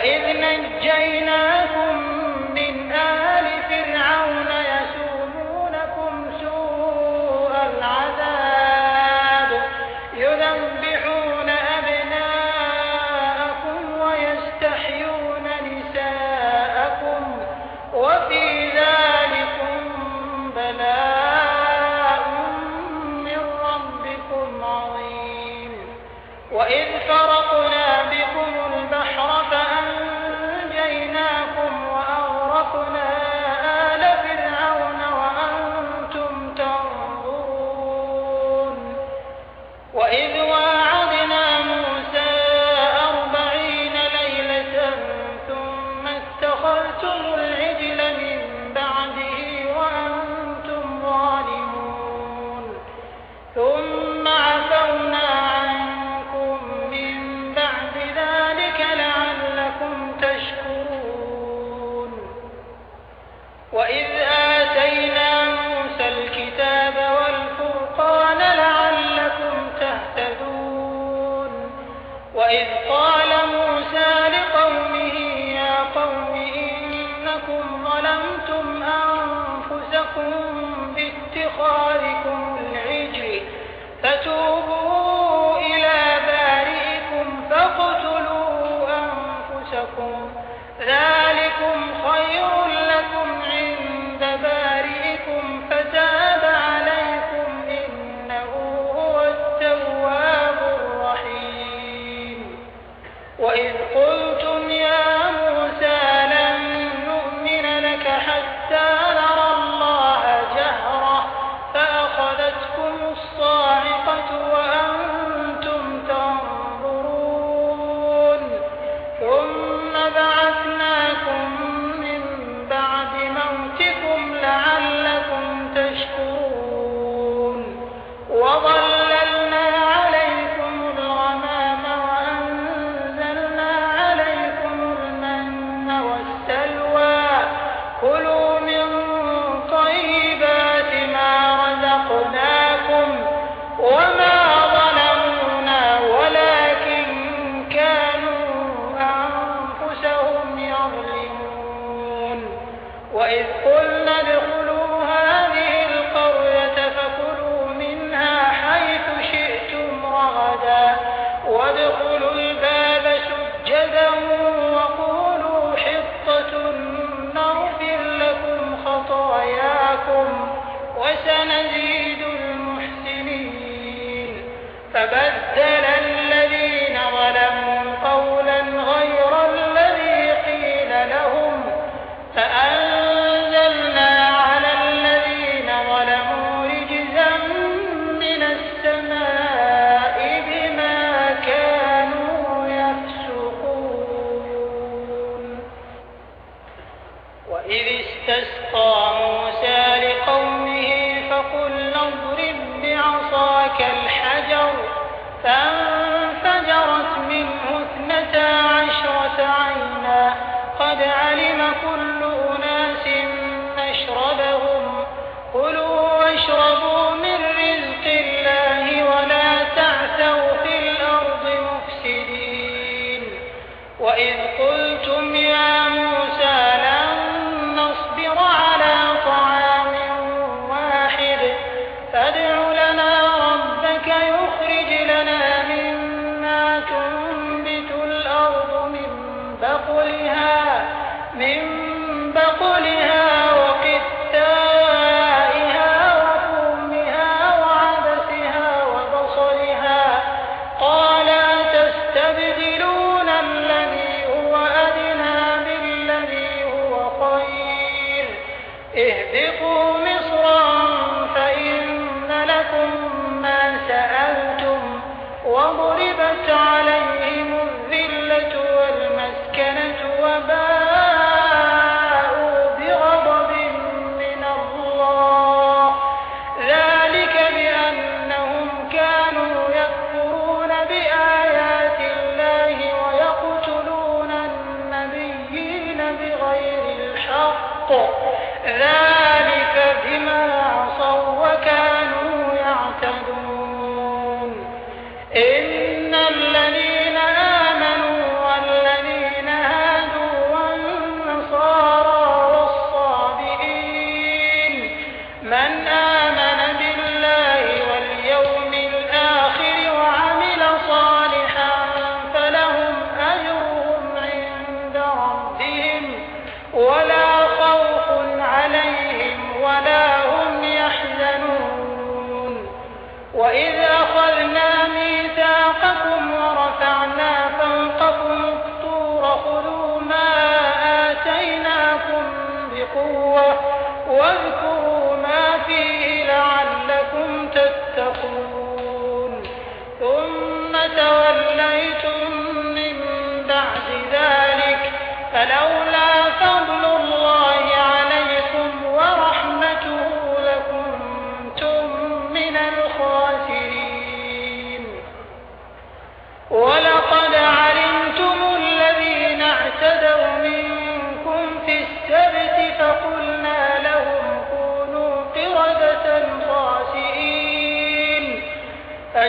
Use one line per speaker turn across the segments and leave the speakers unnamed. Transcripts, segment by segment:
وإذ نجيناكم وأغرقنا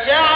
فجعلناها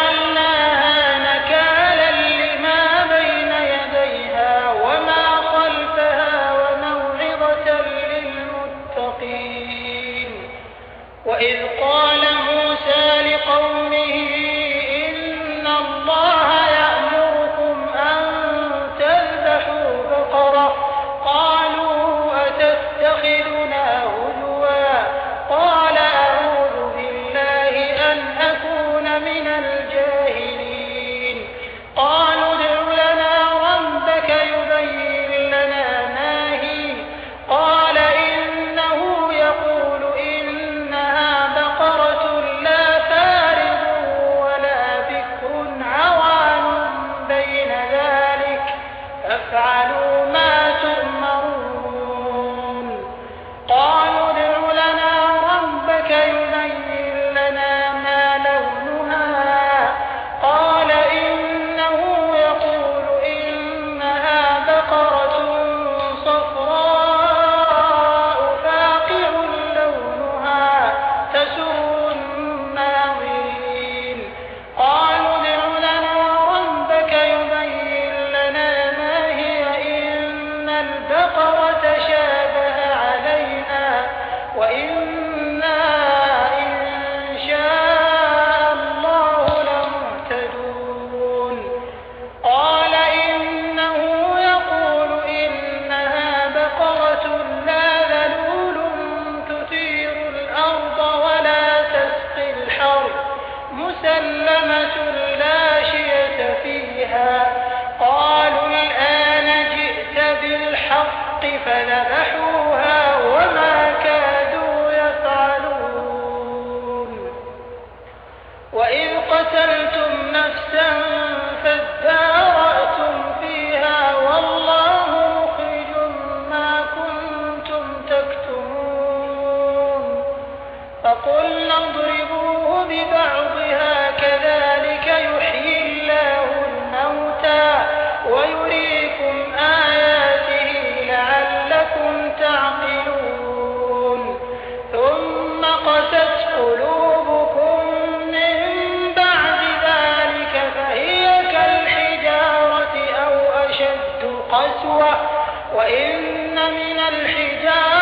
وإن من الحجارة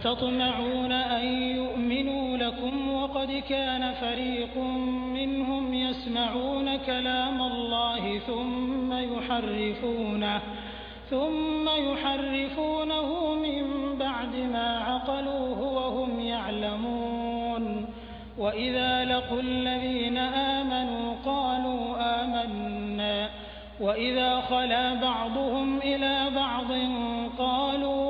فتطمعون أن يؤمنوا لكم وقد كان فريق منهم يسمعون كلام الله ثم يحرفونه ثم يحرفونه من بعد ما عقلوه وهم يعلمون. وإذا لقوا الذين آمنوا قالوا آمنا وإذا خلا بعضهم إلى بعض قالوا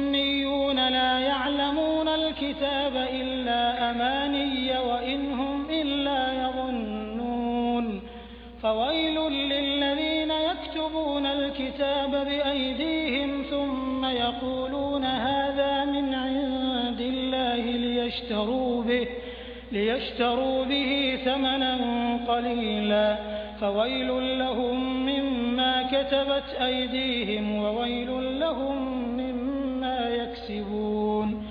الكتاب إلا أماني وإن هم إلا يظنون. فويل للذين يكتبون الكتاب بأيديهم ثم يقولون هذا من عند الله ليشتروا به ليشتروا به ثمنا قليلا. فويل لهم مما كتبت أيديهم وويل لهم مما يكسبون.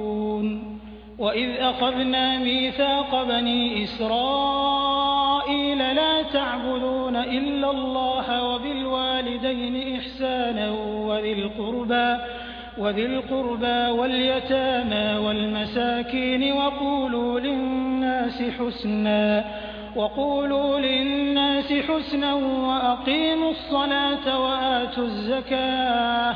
وإذ أخذنا ميثاق بني إسرائيل لا تعبدون إلا الله وبالوالدين إحسانا وذي القربى وذي القربى واليتامى والمساكين وقولوا للناس حسنا وقولوا للناس حسنا وأقيموا الصلاة وآتوا الزكاة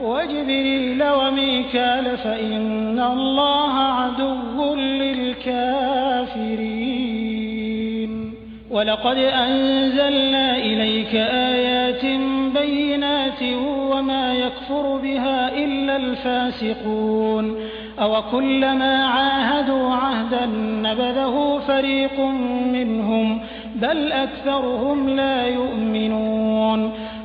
وجبريل وميكال فإن الله عدو للكافرين. ولقد أنزلنا إليك آيات بينات وما يكفر بها إلا الفاسقون. أوكلما عاهدوا عهدا نبذه فريق منهم بل أكثرهم لا يؤمنون.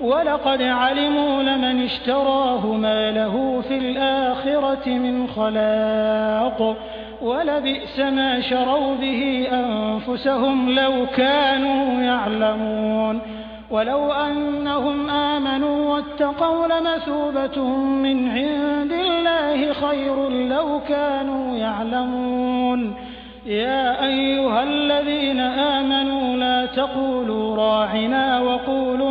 ولقد علموا لمن اشتراه ما له في الآخرة من خلاق ولبئس ما شروا به أنفسهم لو كانوا يعلمون. ولو أنهم آمنوا واتقوا لمثوبة من عند الله خير لو كانوا يعلمون. يا أيها الذين آمنوا لا تقولوا راعنا وقولوا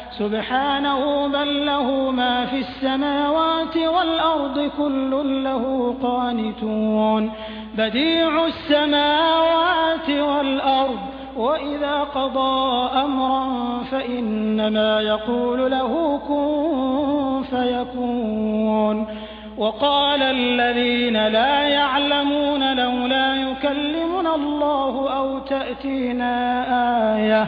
سبحانه بل له ما في السماوات والأرض كل له قانتون. بديع السماوات والأرض وإذا قضى أمرا فإنما يقول له كن فيكون. وقال الذين لا يعلمون لولا يكلمنا الله أو تأتينا آية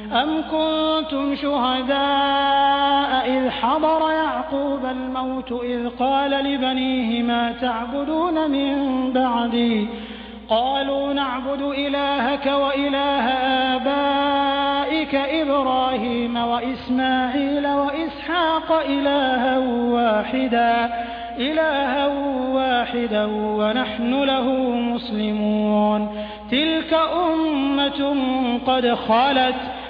أم كنتم شهداء إذ حضر يعقوب الموت إذ قال لبنيه ما تعبدون من بعدي؟ قالوا نعبد إلهك وإله آبائك إبراهيم وإسماعيل وإسحاق إلها واحدا إلها واحدا ونحن له مسلمون. تلك أمة قد خلت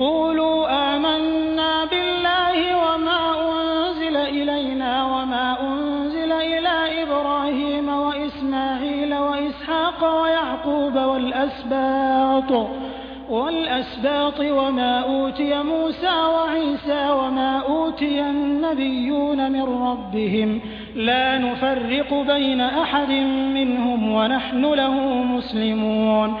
قولوا آمنا بالله وما أنزل إلينا وما أنزل إلى إبراهيم وإسماعيل وإسحاق ويعقوب والأسباط وما أوتي موسى وعيسى وما أوتي النبيون من ربهم لا نفرق بين أحد منهم ونحن له مسلمون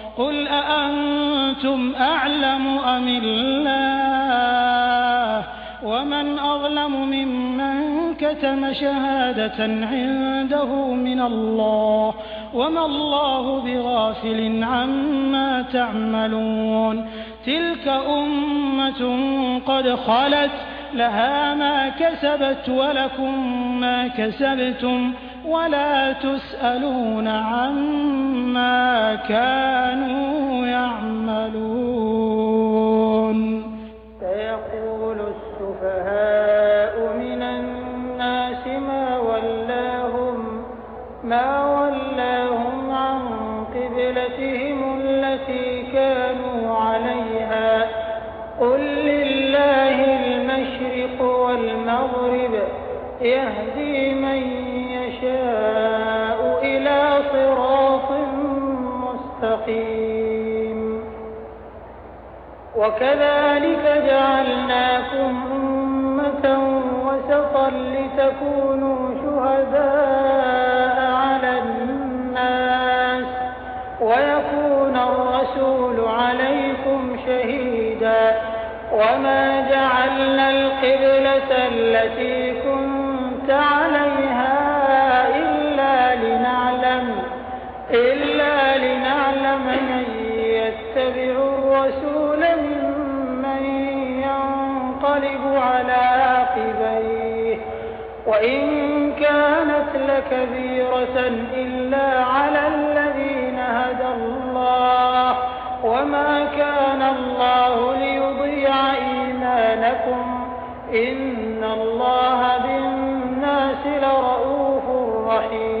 قل أأنتم أعلم أم الله ومن أظلم ممن كتم شهادة عنده من الله وما الله بغافل عما تعملون تلك أمة قد خلت لها ما كسبت ولكم ما كسبتم ولا تسألون عما كانوا يعملون.
سيقول السفهاء من الناس ما ولاهم ما ولاهم عن قبلتهم التي كانوا عليها. قل لله المشرق والمغرب يهدي من يشاء إلى صراط مستقيم. وكذلك جعلناكم أمة وسطا لتكونوا شهداء على الناس ويكون الرسول عليكم شهيدا. وما جعلنا القبلة التي كنت عليها لنعلم من يتبع الرسول ممن ينقلب على عقبيه. وإن كانت لكبيرة إلا على الذين هدى الله. وما كان الله ليضيع إيمانكم. إن الله بالناس لرؤوف رحيم.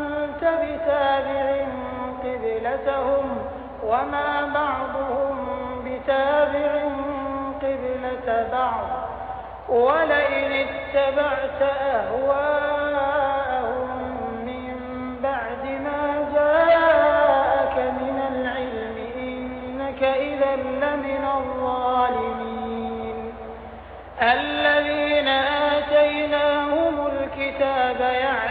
بتابع قبلتهم وما بعضهم بتابع قبلة بعض. ولئن اتبعت أهواءهم من بعد ما جاءك من العلم إنك إذا لمن الظالمين. الذين آتيناهم الكتاب يعرفونه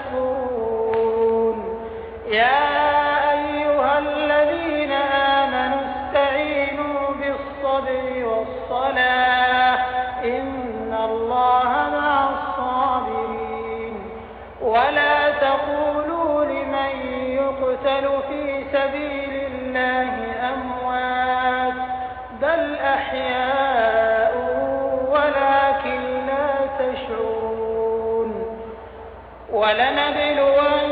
يا أيها الذين آمنوا استعينوا بالصبر والصلاة. إن الله مع الصابرين. ولا تقولوا لمن يقتل في سبيل الله أموات. بل أحياء ولكن لا تشعرون. ولنبلونكم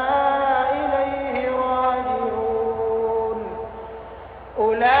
أولئك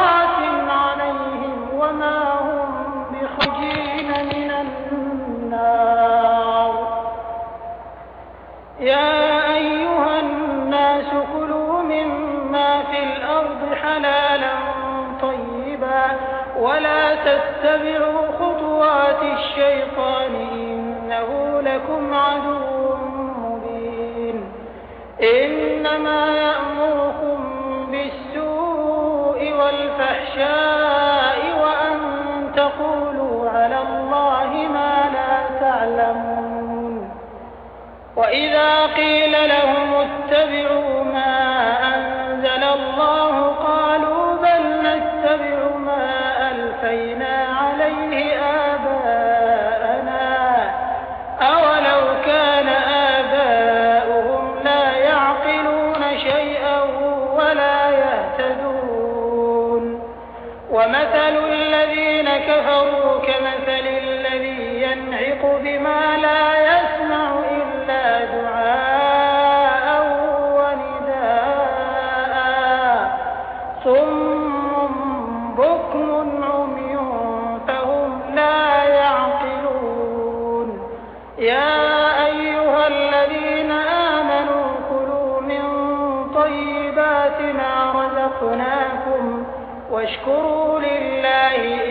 ولا تتبعوا خطوات الشيطان إنه لكم عدو مبين. إنما يأمركم بالسوء والفحشاء وأن تقولوا على الله ما لا تعلمون. وإذا قيل لهم اتبعوا ما أنزل الله قالوا ينطق بما لا يسمع إلا دعاء ونداء. صم بكم عمي فهم لا يعقلون. يا أيها الذين آمنوا كلوا من طيبات ما رزقناكم واشكروا لله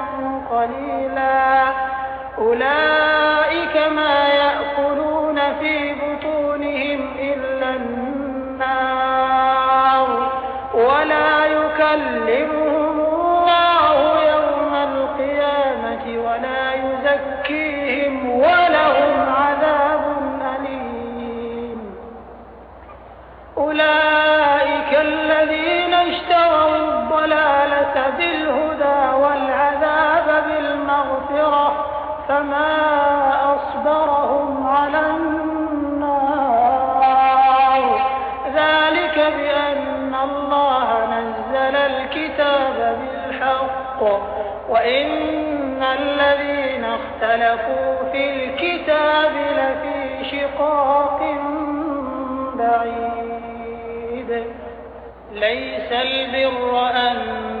قليلا. أولئك ما يأكلون في بطونهم إلا النار. ولا يكلمهم الله يوم القيامة ولا يزكيهم ولهم عذاب أليم. أولئك الذين اشتروا الضلالة بالهدى والعذاب بالمغفرة فما أصبرهم على النار. ذلك بأن الله نزل الكتاب بالحق وإن الذين اختلفوا في الكتاب لفي شقاق بعيد. ليس البر أن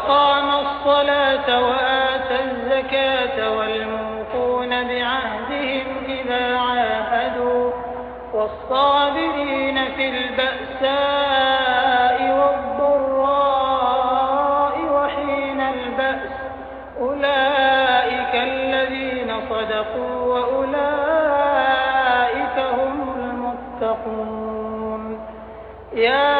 وأقام الصلاة وآتى الزكاة والموفون بعهدهم إذا عاهدوا والصابرين في البأساء والضراء وحين البأس أولئك الذين صدقوا وأولئك هم المتقون يا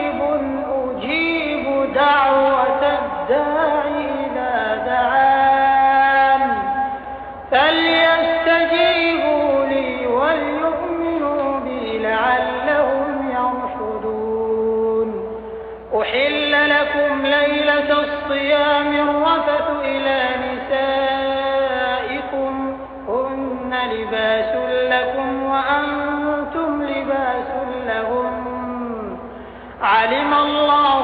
إذا دعان فليستجيبوا لي وليؤمنوا بي لعلهم يرشدون. أحل لكم ليلة الصيام الرفث إلى نسائكم. هن لباس لكم وأنتم لباس لهم علم الله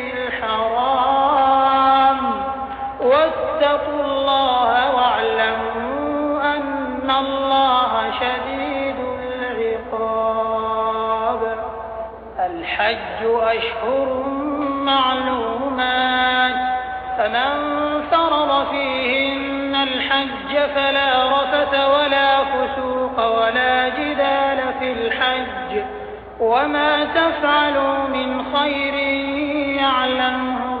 الحرام واتقوا الله واعلموا أن الله شديد العقاب. الحج أشهر معلومات. فمن فرض فيهن الحج فلا رفث ولا فسوق ولا جدال في الحج. وما تفعلوا من خير يعلمه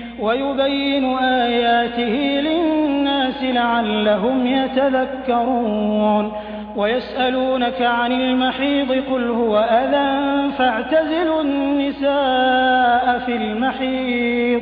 ويبين آياته للناس لعلهم يتذكرون ويسألونك عن المحيض قل هو أذى فاعتزلوا النساء في المحيض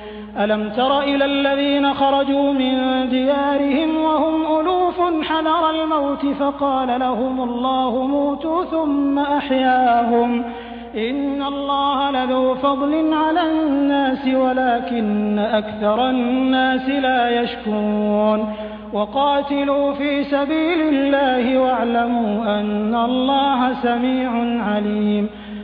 ألم تر إلى الذين خرجوا من ديارهم وهم ألوف حذر الموت فقال لهم الله موتوا ثم أحياهم إن الله لذو فضل على الناس ولكن أكثر الناس لا يشكرون وقاتلوا في سبيل الله واعلموا أن الله سميع عليم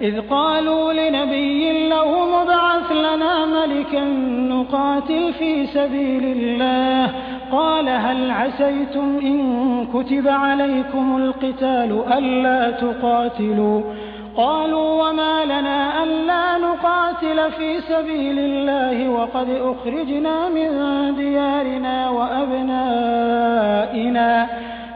إذ قالوا لنبي له مبعث لنا ملكا نقاتل في سبيل الله. قال هل عسيتم إن كتب عليكم القتال ألا تقاتلوا؟ قالوا وما لنا ألا نقاتل في سبيل الله وقد أخرجنا من ديارنا وأبنائنا.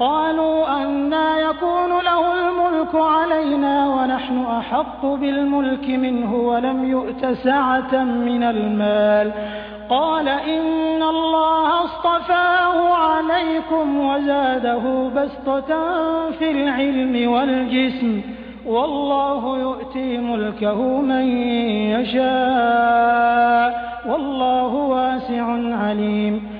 قالوا أنا يكون له الملك علينا ونحن أحق بالملك منه ولم يؤت سعة من المال. قال إن الله اصطفاه عليكم وزاده بسطة في العلم والجسم والله يؤتي ملكه من يشاء والله واسع عليم.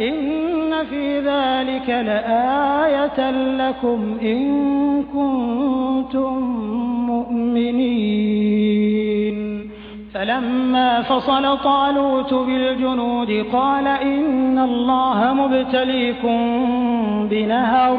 إن في ذلك لآية لكم إن كنتم مؤمنين فلما فصل طالوت بالجنود قال إن الله مبتليكم بنهر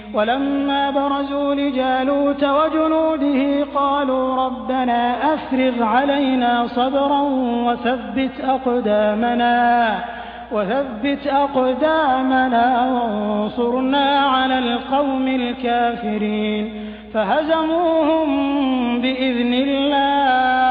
ولما برزوا لجالوت وجنوده قالوا ربنا أفرغ علينا صبرا وثبت أقدامنا وثبت أقدامنا وانصرنا على القوم الكافرين فهزموهم بإذن الله.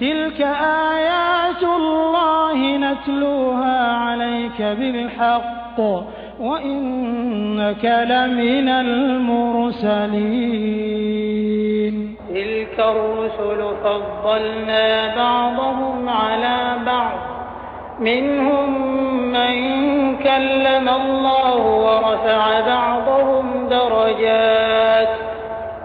تلك آيات الله نتلوها عليك بالحق وإنك لمن المرسلين
تلك الرسل فضلنا بعضهم على بعض. منهم من كلم الله ورفع بعضهم درجات.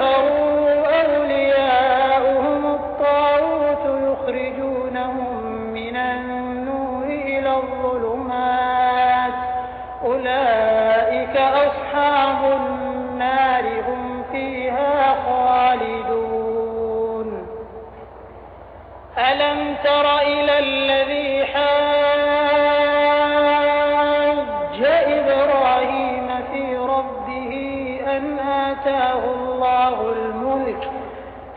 كفروا أولياؤهم الطاغوت يخرجونهم من النور إلى الظلمات أولئك أصحاب النار هم فيها خالدون ألم تر إلى الذي حاج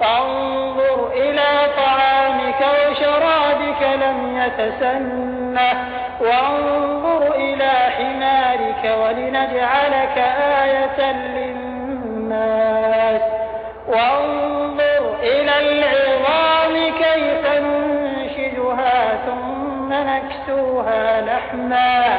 فانظر إلى طعامك وشرابك لم يتسنه وانظر إلى حمارك ولنجعلك آية للناس. وانظر إلى العظام كيف ننشدها ثم نكسوها لحما.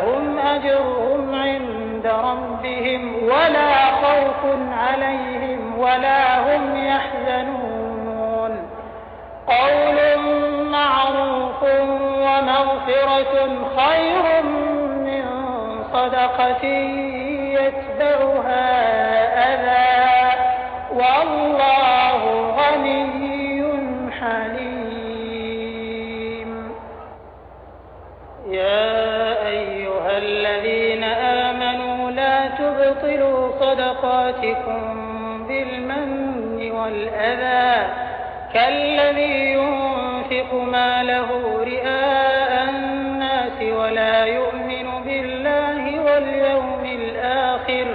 لهم أجرهم عند ربهم ولا خوف عليهم ولا هم يحزنون. قول معروف ومغفرة خير من صدقة يتبعها تبطلوا صدقاتكم بالمن والأذى كالذي ينفق ماله رئاء الناس ولا يؤمن بالله واليوم الآخر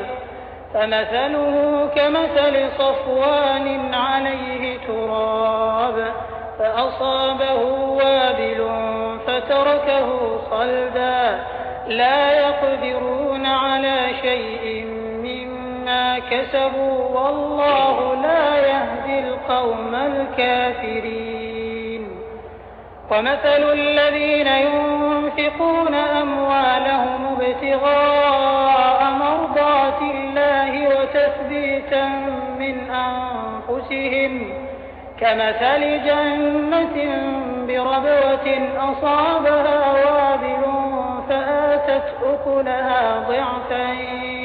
فمثله كمثل صفوان عليه تراب فأصابه وابل فتركه صلدا لا يقدرون على شيء مما كسبوا والله لا يهدي القوم الكافرين. ومثل الذين ينفقون أموالهم ابتغاء مرضات الله وتثبيتا من أنفسهم كمثل جنة بربوة أصابها وابل فآتت أكلها ضعفين.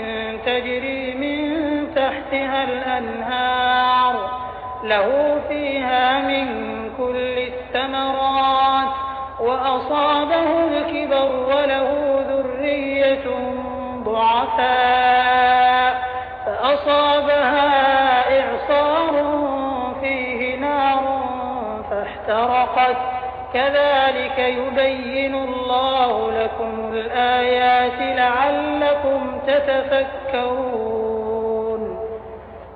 تحتها الأنهار له فيها من كل الثمرات وأصابه الكبر وله ذرية ضعفاء فأصابها إعصار فيه نار فاحترقت. كذلك يبين الله لكم الآيات لعلكم تتفكرون.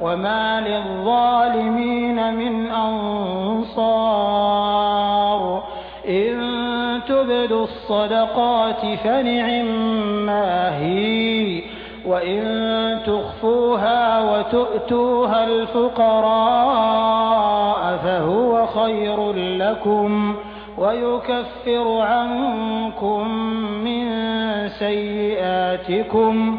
وما للظالمين من أنصار إن تبدوا الصدقات فنعما هي وإن تخفوها وتؤتوها الفقراء فهو خير لكم ويكفر عنكم من سيئاتكم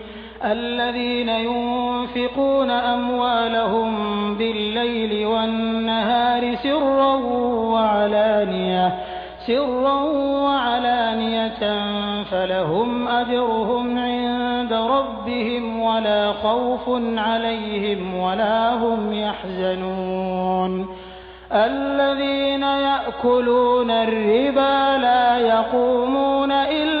الذين ينفقون أموالهم بالليل والنهار سرا وعلانية سرا وعلانية فلهم أجرهم عند ربهم ولا خوف عليهم ولا هم يحزنون. الذين يأكلون الربا لا يقومون إلا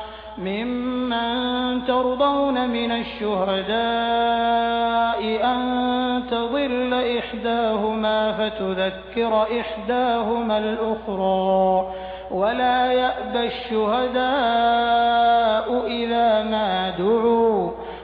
ممن ترضون من الشهداء أن تضل إحداهما فتذكر إحداهما الأخرى ولا يأبى الشهداء إذا ما دعوا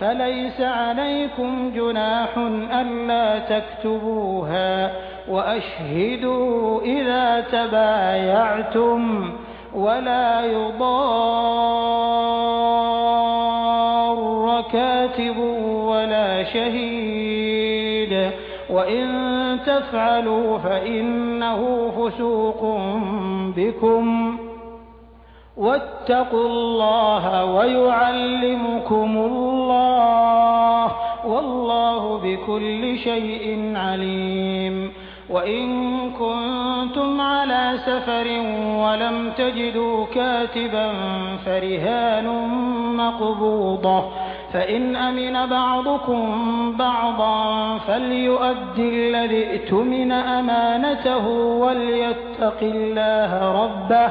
فليس عليكم جناح ألا تكتبوها وأشهدوا إذا تبايعتم ولا يضار كاتب ولا شهيد وإن تفعلوا فإنه فسوق بكم واتقوا الله ويعلمكم الله والله بكل شيء عليم. وإن كنتم على سفر ولم تجدوا كاتبا فرهان مقبوضة. فإن أمن بعضكم بعضا فليؤد الذي ائتمن أمانته وليتق الله ربه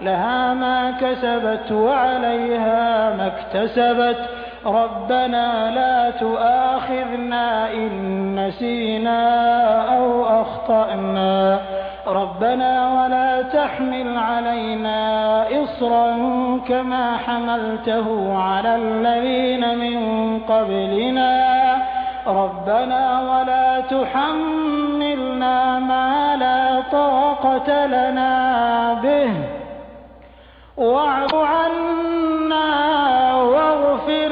لها ما كسبت وعليها ما اكتسبت. ربنا لا تؤاخذنا إن نسينا أو أخطأنا. ربنا ولا تحمل علينا إصرا كما حملته على الذين من قبلنا. ربنا ولا تحملنا ما لا طاقة لنا به. واعف عنا واغفر